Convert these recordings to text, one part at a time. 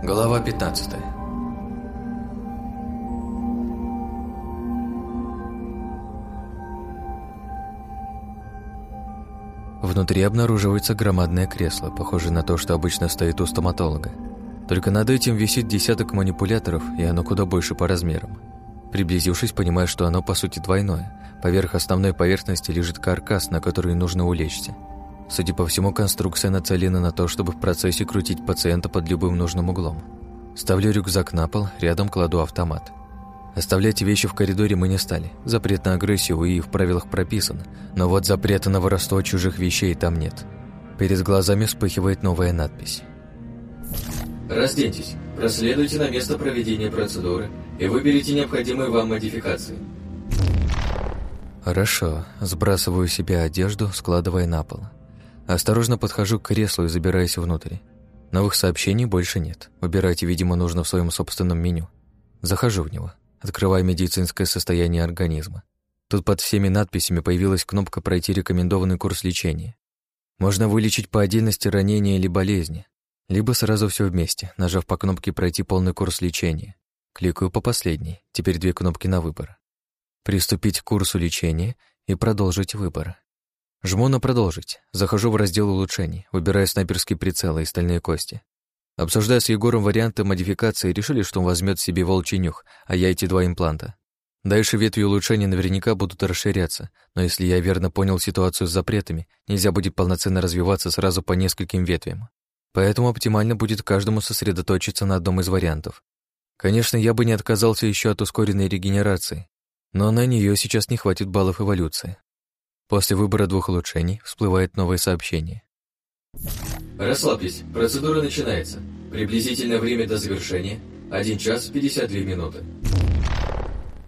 Глава 15 Внутри обнаруживается громадное кресло, похожее на то, что обычно стоит у стоматолога. Только над этим висит десяток манипуляторов, и оно куда больше по размерам. Приблизившись, понимаю, что оно по сути двойное. Поверх основной поверхности лежит каркас, на который нужно улечься. Судя по всему, конструкция нацелена на то, чтобы в процессе крутить пациента под любым нужным углом. Ставлю рюкзак на пол, рядом кладу автомат. Оставлять вещи в коридоре мы не стали. Запрет на агрессию и в правилах прописан, но вот запрета на воровство чужих вещей там нет. Перед глазами вспыхивает новая надпись. Разденьтесь, проследуйте на место проведения процедуры и выберите необходимые вам модификации. Хорошо, сбрасываю себе одежду, складывая на пол. Осторожно подхожу к креслу и забираюсь внутрь. Новых сообщений больше нет. Выбирать, видимо, нужно в своем собственном меню. Захожу в него, открываю медицинское состояние организма. Тут под всеми надписями появилась кнопка «Пройти рекомендованный курс лечения». Можно вылечить по отдельности ранения или болезни, либо сразу все вместе, нажав по кнопке «Пройти полный курс лечения». Кликаю по последней, теперь две кнопки на выбор. Приступить к курсу лечения и продолжить выбор. Жму на «Продолжить». Захожу в раздел улучшений, выбираю снайперский прицел и стальные кости. Обсуждая с Егором варианты модификации, решили, что он возьмет себе волчий нюх, а я эти два импланта. Дальше ветви улучшений наверняка будут расширяться, но если я верно понял ситуацию с запретами, нельзя будет полноценно развиваться сразу по нескольким ветвям. Поэтому оптимально будет каждому сосредоточиться на одном из вариантов. Конечно, я бы не отказался еще от ускоренной регенерации, но на нее сейчас не хватит баллов эволюции. После выбора двух улучшений всплывает новое сообщение. Расслабьтесь, процедура начинается. Приблизительное время до завершения – 1 час 52 минуты.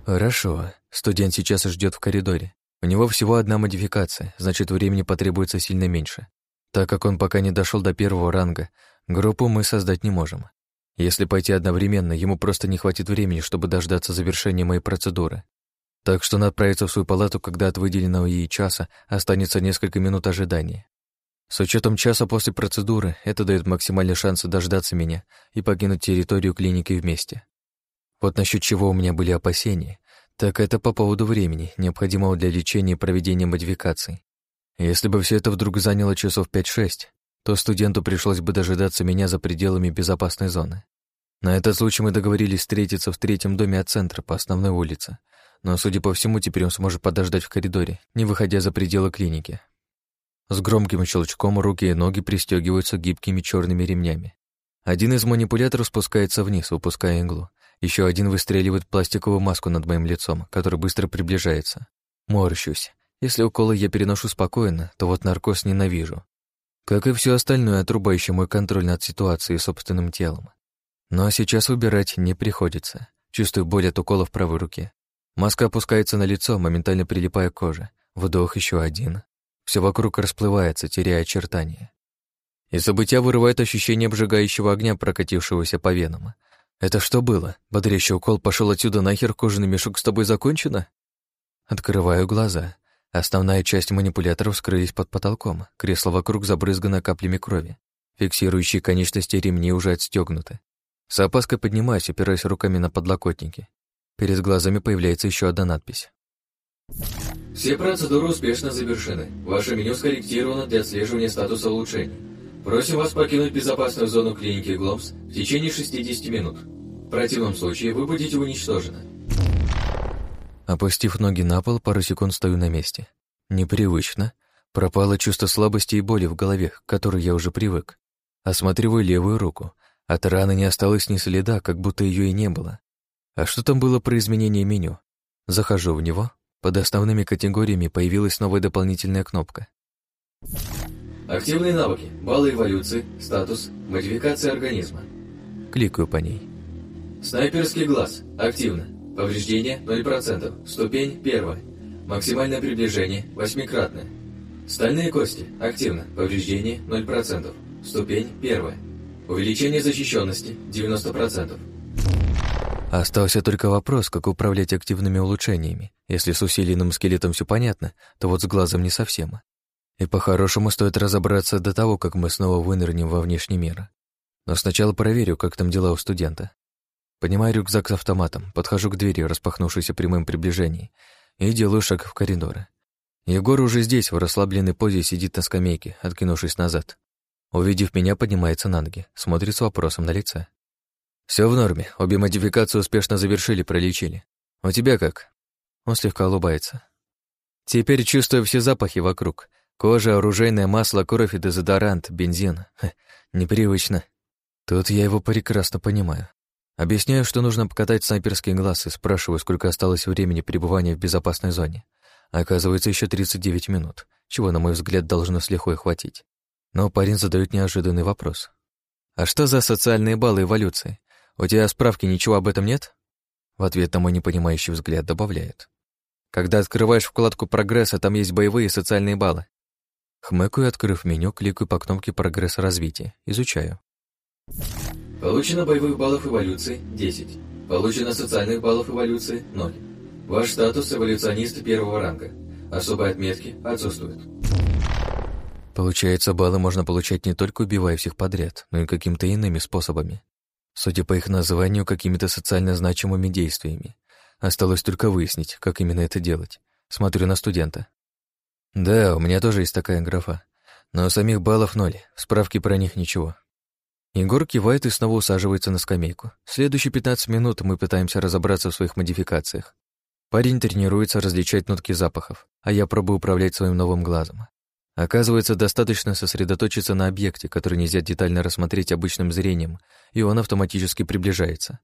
Хорошо. Студент сейчас ждет в коридоре. У него всего одна модификация, значит, времени потребуется сильно меньше. Так как он пока не дошел до первого ранга, группу мы создать не можем. Если пойти одновременно, ему просто не хватит времени, чтобы дождаться завершения моей процедуры. Так что он отправится в свою палату, когда от выделенного ей часа останется несколько минут ожидания. С учетом часа после процедуры, это дает максимальный шанс дождаться меня и покинуть территорию клиники вместе. Вот насчет чего у меня были опасения, так это по поводу времени, необходимого для лечения и проведения модификаций. Если бы все это вдруг заняло часов 5-6, то студенту пришлось бы дожидаться меня за пределами безопасной зоны. На этот случай мы договорились встретиться в третьем доме от центра по основной улице, но, судя по всему, теперь он сможет подождать в коридоре, не выходя за пределы клиники. С громким щелчком руки и ноги пристегиваются гибкими черными ремнями. Один из манипуляторов спускается вниз, выпуская иглу. Еще один выстреливает пластиковую маску над моим лицом, который быстро приближается. Морщусь. Если уколы я переношу спокойно, то вот наркоз ненавижу. Как и все остальное, отрубающее мой контроль над ситуацией и собственным телом. Но сейчас выбирать не приходится. Чувствую боль от укола в правой руке. Маска опускается на лицо, моментально прилипая к коже. Вдох еще один. Все вокруг расплывается, теряя очертания. Из забытия вырывает ощущение обжигающего огня, прокатившегося по венам. Это что было? Бодрящий укол пошел отсюда нахер, кожаный мешок с тобой закончено? Открываю глаза. Основная часть манипуляторов скрылись под потолком. Кресло вокруг забрызгано каплями крови. Фиксирующие конечности ремни уже отстегнуты. С опаской поднимаюсь, опираясь руками на подлокотники. Перед глазами появляется еще одна надпись. Все процедуры успешно завершены. Ваше меню скорректировано для отслеживания статуса улучшений. Просим вас покинуть безопасную зону клиники Гломс в течение 60 минут. В противном случае вы будете уничтожены. Опустив ноги на пол, пару секунд стою на месте. Непривычно. Пропало чувство слабости и боли в голове, к которой я уже привык. Осматриваю левую руку. От раны не осталось ни следа, как будто ее и не было. А что там было про изменение меню? Захожу в него. Под основными категориями появилась новая дополнительная кнопка. Активные навыки, баллы эволюции, статус, модификация организма. Кликаю по ней. Снайперский глаз. Активно. Повреждение 0%. Ступень 1. Максимальное приближение восьмикратное. Стальные кости. Активно. Повреждение 0%. Ступень 1. Увеличение защищенности 90%. Остался только вопрос, как управлять активными улучшениями. Если с усиленным скелетом все понятно, то вот с глазом не совсем. И по-хорошему стоит разобраться до того, как мы снова вынырнем во внешний мир. Но сначала проверю, как там дела у студента. Поднимаю рюкзак с автоматом, подхожу к двери, распахнувшейся при моем приближении, и делаю шаг в коридоры. Егор уже здесь, в расслабленной позе, сидит на скамейке, откинувшись назад. Увидев меня, поднимается на ноги, смотрит с вопросом на лице. Все в норме, обе модификации успешно завершили, пролечили. У тебя как?» Он слегка улыбается. «Теперь чувствую все запахи вокруг. Кожа, оружейное масло, кровь и дезодорант, бензин. Ха, непривычно. Тут я его прекрасно понимаю. Объясняю, что нужно покатать снайперский глаз и спрашиваю, сколько осталось времени пребывания в безопасной зоне. Оказывается, еще 39 минут, чего, на мой взгляд, должно с лихвой хватить. Но парень задает неожиданный вопрос. «А что за социальные баллы эволюции? У тебя справки ничего об этом нет?» В ответ на мой непонимающий взгляд добавляет. Когда открываешь вкладку прогресса, там есть боевые и социальные баллы. Хмыкаю, открыв меню, кликаю по кнопке «Прогресс развития». Изучаю. Получено боевых баллов эволюции – 10. Получено социальных баллов эволюции – 0. Ваш статус – эволюционист первого ранга. Особые отметки отсутствуют. Получается, баллы можно получать не только убивая всех подряд, но и какими-то иными способами. Судя по их названию, какими-то социально значимыми действиями. Осталось только выяснить, как именно это делать. Смотрю на студента. Да, у меня тоже есть такая графа. Но самих баллов ноль, справки про них ничего. Егор кивает и снова усаживается на скамейку. Следующие 15 минут мы пытаемся разобраться в своих модификациях. Парень тренируется различать нотки запахов, а я пробую управлять своим новым глазом. Оказывается, достаточно сосредоточиться на объекте, который нельзя детально рассмотреть обычным зрением, и он автоматически приближается.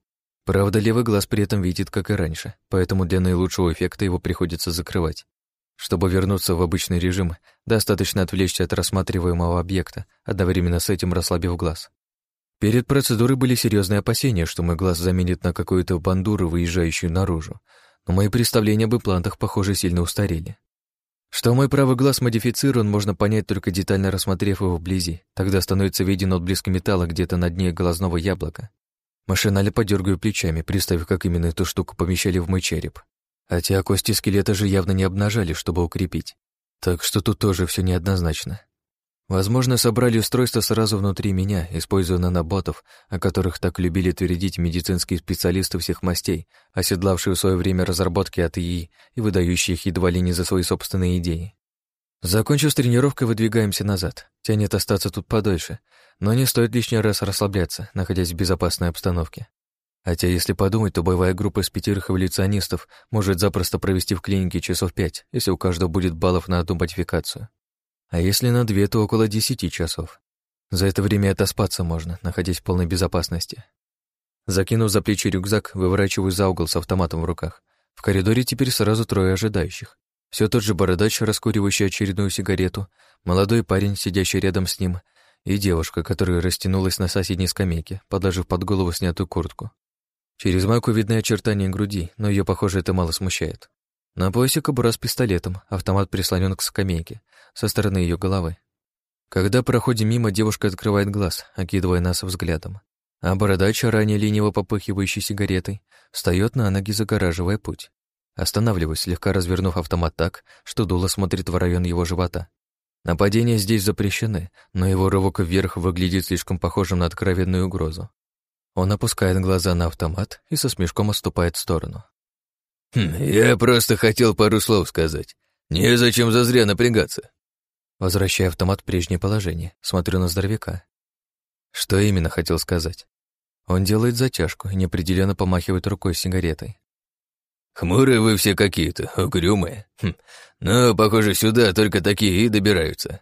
Правда, левый глаз при этом видит, как и раньше, поэтому для наилучшего эффекта его приходится закрывать. Чтобы вернуться в обычный режим, достаточно отвлечься от рассматриваемого объекта, одновременно с этим расслабив глаз. Перед процедурой были серьезные опасения, что мой глаз заменит на какую-то бандуру, выезжающую наружу, но мои представления об имплантах, похоже, сильно устарели. Что мой правый глаз модифицирован, можно понять только детально рассмотрев его вблизи. Тогда становится виден отблеск металла где-то на дне глазного яблока. Машинально подергаю плечами, представив, как именно эту штуку помещали в мой череп. Хотя кости скелета же явно не обнажали, чтобы укрепить. Так что тут тоже все неоднозначно. Возможно, собрали устройство сразу внутри меня, используя наноботов, о которых так любили твердить медицинские специалисты всех мастей, оседлавшие в свое время разработки от ИИ и выдающие их едва ли не за свои собственные идеи. Закончив с тренировкой, выдвигаемся назад. Тянет остаться тут подольше, но не стоит лишний раз расслабляться, находясь в безопасной обстановке. Хотя, если подумать, то боевая группа из пятерых эволюционистов может запросто провести в клинике часов пять, если у каждого будет баллов на одну модификацию. А если на две, то около десяти часов. За это время отоспаться можно, находясь в полной безопасности. Закинув за плечи рюкзак, выворачиваю за угол с автоматом в руках. В коридоре теперь сразу трое ожидающих. Все тот же бородач, раскуривающий очередную сигарету, молодой парень, сидящий рядом с ним, и девушка, которая растянулась на соседней скамейке, подложив под голову снятую куртку. Через майку видны очертания груди, но ее, похоже, это мало смущает. На поясе кобура с пистолетом, автомат прислонен к скамейке, со стороны ее головы. Когда проходим мимо, девушка открывает глаз, окидывая нас взглядом. А бородач, ранее лениво попыхивающий сигаретой, встает на ноги, загораживая путь. Останавливаюсь, слегка развернув автомат так, что дуло смотрит в район его живота. Нападения здесь запрещены, но его рывок вверх выглядит слишком похожим на откровенную угрозу. Он опускает глаза на автомат и со смешком отступает в сторону. Хм, «Я просто хотел пару слов сказать. Незачем зазря напрягаться». Возвращая автомат в прежнее положение, смотрю на здоровяка. Что именно хотел сказать? Он делает затяжку и неопределенно помахивает рукой с сигаретой. «Хмурые вы все какие-то, угрюмые. Хм. Но, похоже, сюда только такие и добираются».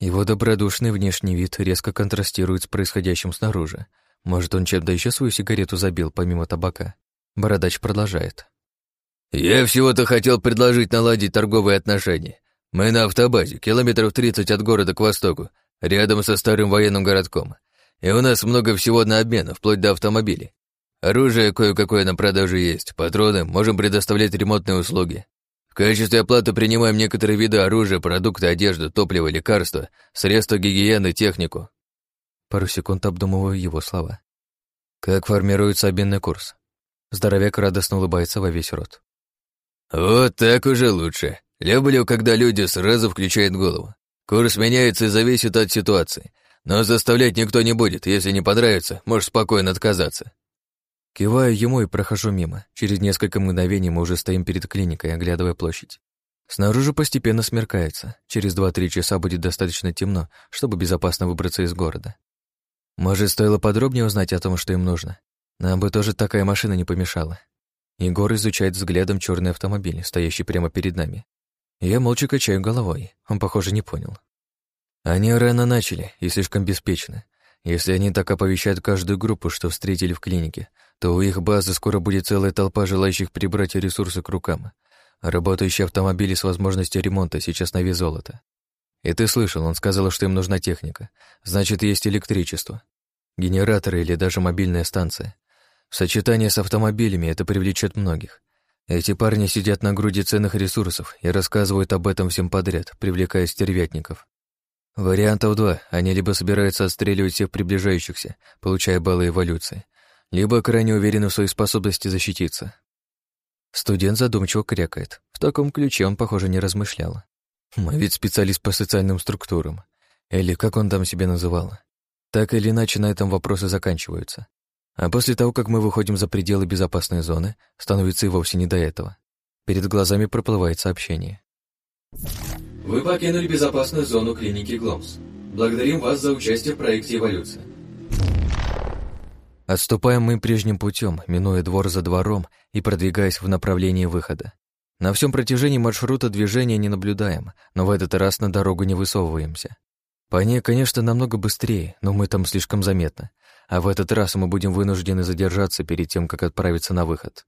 Его добродушный внешний вид резко контрастирует с происходящим снаружи. Может, он чем-то еще свою сигарету забил, помимо табака. Бородач продолжает. «Я всего-то хотел предложить наладить торговые отношения. Мы на автобазе, километров 30 от города к востоку, рядом со старым военным городком. И у нас много всего на обмен, вплоть до автомобилей. Оружие кое-какое на продажу есть, патроны, можем предоставлять ремонтные услуги. В качестве оплаты принимаем некоторые виды оружия, продукты, одежду, топливо, лекарства, средства гигиены, технику». Пару секунд обдумываю его слова. «Как формируется обменный курс?» Здоровяк радостно улыбается во весь рот. «Вот так уже лучше. Люблю, когда люди сразу включают голову. Курс меняется и зависит от ситуации. Но заставлять никто не будет. Если не понравится, можешь спокойно отказаться». Киваю ему и прохожу мимо. Через несколько мгновений мы уже стоим перед клиникой, оглядывая площадь. Снаружи постепенно смеркается. Через два-три часа будет достаточно темно, чтобы безопасно выбраться из города. Может, стоило подробнее узнать о том, что им нужно. Нам бы тоже такая машина не помешала. Егор изучает взглядом черный автомобиль, стоящий прямо перед нами. Я молча качаю головой. Он, похоже, не понял. Они рано начали и слишком беспечны. Если они так оповещают каждую группу, что встретили в клинике, то у их базы скоро будет целая толпа желающих прибрать ресурсы к рукам. Работающие автомобили с возможностью ремонта сейчас на вес золота. И ты слышал, он сказал, что им нужна техника. Значит, есть электричество. Генераторы или даже мобильная станция. В сочетании с автомобилями это привлечет многих. Эти парни сидят на груди ценных ресурсов и рассказывают об этом всем подряд, привлекая стервятников. Вариантов два. Они либо собираются отстреливать всех приближающихся, получая баллы эволюции, либо крайне уверены в своей способности защититься. Студент задумчиво крякает. В таком ключе он, похоже, не размышлял. Мы ведь специалист по социальным структурам. Или как он там себя называл. Так или иначе, на этом вопросы заканчиваются. А после того, как мы выходим за пределы безопасной зоны, становится и вовсе не до этого. Перед глазами проплывает сообщение. Вы покинули безопасную зону клиники Гломс. Благодарим вас за участие в проекте «Эволюция». Отступаем мы прежним путем, минуя двор за двором и продвигаясь в направлении выхода. На всем протяжении маршрута движения не наблюдаем, но в этот раз на дорогу не высовываемся. По ней, конечно, намного быстрее, но мы там слишком заметно, а в этот раз мы будем вынуждены задержаться перед тем, как отправиться на выход.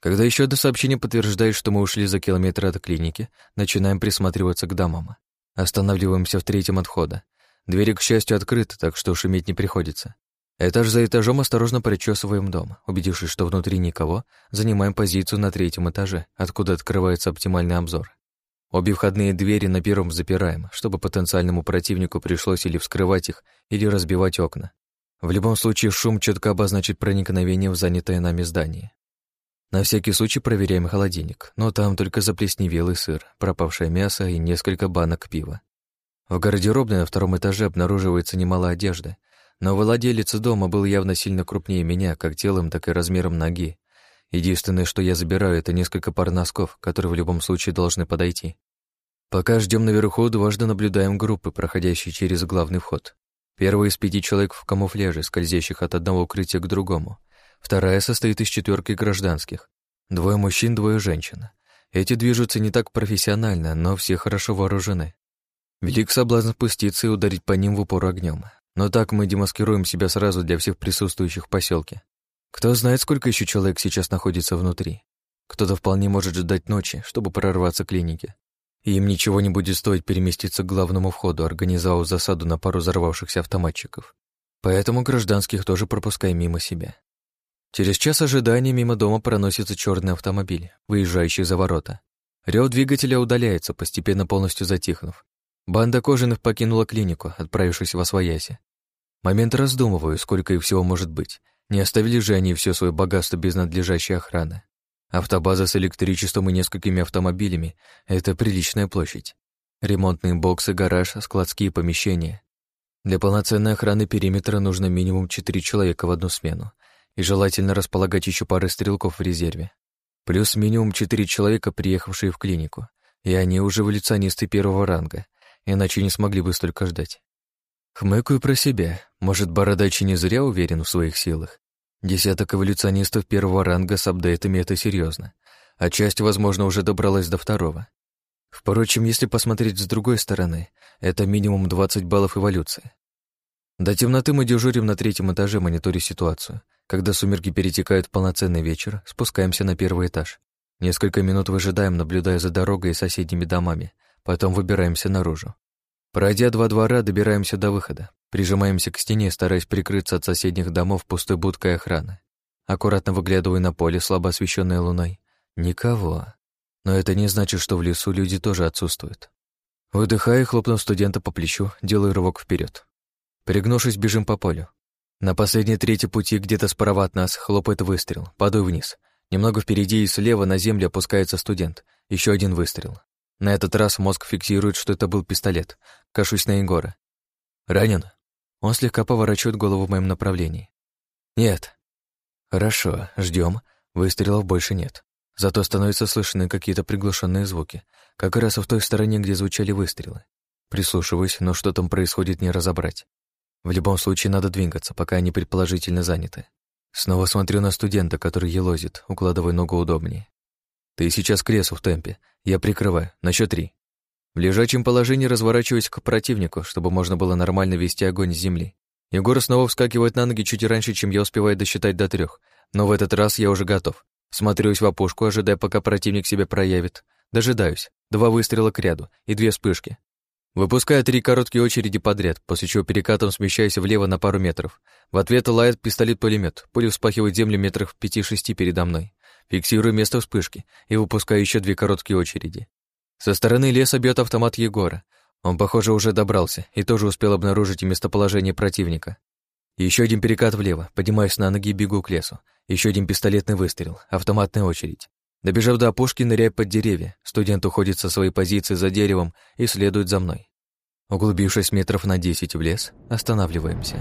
Когда еще одно сообщение подтверждает, что мы ушли за километр от клиники, начинаем присматриваться к домам. Останавливаемся в третьем отхода. Двери, к счастью, открыты, так что шуметь не приходится. Этаж за этажом осторожно причесываем дом. Убедившись, что внутри никого, занимаем позицию на третьем этаже, откуда открывается оптимальный обзор. Обе входные двери на первом запираем, чтобы потенциальному противнику пришлось или вскрывать их, или разбивать окна. В любом случае шум четко обозначит проникновение в занятое нами здание. На всякий случай проверяем холодильник, но там только заплесневелый сыр, пропавшее мясо и несколько банок пива. В гардеробной на втором этаже обнаруживается немало одежды, но владелец дома был явно сильно крупнее меня, как телом, так и размером ноги. Единственное, что я забираю, это несколько пар носков, которые в любом случае должны подойти. Пока ждем наверху, дважды наблюдаем группы, проходящие через главный вход. Первая из пяти человек в камуфляже, скользящих от одного укрытия к другому. Вторая состоит из четверки гражданских. Двое мужчин, двое женщин. Эти движутся не так профессионально, но все хорошо вооружены. Велик соблазн спуститься и ударить по ним в упор огнем. Но так мы демаскируем себя сразу для всех присутствующих в поселке. Кто знает, сколько еще человек сейчас находится внутри. Кто-то вполне может ждать ночи, чтобы прорваться к клинике. Им ничего не будет стоить переместиться к главному входу, организовав засаду на пару взорвавшихся автоматчиков. Поэтому гражданских тоже пропускаем мимо себя. Через час ожидания мимо дома проносится черный автомобиль, выезжающий за ворота. Рев двигателя удаляется, постепенно полностью затихнув. Банда кожаных покинула клинику, отправившись во свояси. Момент раздумываю, сколько их всего может быть. Не оставили же они все свое богатство без надлежащей охраны. Автобаза с электричеством и несколькими автомобилями — это приличная площадь. Ремонтные боксы, гараж, складские помещения. Для полноценной охраны периметра нужно минимум четыре человека в одну смену, и желательно располагать еще пары стрелков в резерве. Плюс минимум четыре человека, приехавшие в клинику, и они уже эволюционисты первого ранга, иначе не смогли бы столько ждать. Хмыкаю про себя. Может, Бородач не зря уверен в своих силах. Десяток эволюционистов первого ранга с апдейтами — это серьезно, а часть, возможно, уже добралась до второго. Впрочем, если посмотреть с другой стороны, это минимум 20 баллов эволюции. До темноты мы дежурим на третьем этаже, мониторя ситуацию. Когда сумерки перетекают в полноценный вечер, спускаемся на первый этаж. Несколько минут выжидаем, наблюдая за дорогой и соседними домами, потом выбираемся наружу. Пройдя два двора, добираемся до выхода. Прижимаемся к стене, стараясь прикрыться от соседних домов пустой будкой охраны. Аккуратно выглядываю на поле, слабо освещенное луной. Никого. Но это не значит, что в лесу люди тоже отсутствуют. Выдыхая, хлопнув студента по плечу, делаю рывок вперед. Пригнувшись, бежим по полю. На последней трети пути, где-то справа от нас, хлопает выстрел. Падаю вниз. Немного впереди и слева на землю опускается студент. Еще один выстрел. На этот раз мозг фиксирует, что это был пистолет. Кашусь на Егора. «Ранен?» Он слегка поворачивает голову в моем направлении. «Нет». «Хорошо, ждем. Выстрелов больше нет. Зато становятся слышны какие-то приглушенные звуки, как раз в той стороне, где звучали выстрелы. Прислушиваюсь, но что там происходит, не разобрать. В любом случае надо двигаться, пока они предположительно заняты. Снова смотрю на студента, который елозит, укладывая ногу удобнее. Ты сейчас к лесу в темпе. Я прикрываю. На счет три. В лежачем положении разворачиваюсь к противнику, чтобы можно было нормально вести огонь с земли. Егор снова вскакивает на ноги чуть раньше, чем я успеваю досчитать до трех. Но в этот раз я уже готов. Смотрюсь в опушку, ожидая, пока противник себя проявит. Дожидаюсь. Два выстрела к ряду и две вспышки. Выпускаю три короткие очереди подряд, после чего перекатом смещаюсь влево на пару метров. В ответ лает пистолет-пулемет. Пуля вспахивает землю метров в пяти-шести передо мной. Фиксирую место вспышки и выпускаю еще две короткие очереди. Со стороны леса бьет автомат Егора. Он, похоже, уже добрался и тоже успел обнаружить местоположение противника. Еще один перекат влево, поднимаюсь на ноги и бегу к лесу. Еще один пистолетный выстрел, автоматная очередь. Добежав до опушки, ныряю под деревья. Студент уходит со своей позиции за деревом и следует за мной. Углубившись метров на десять в лес, останавливаемся.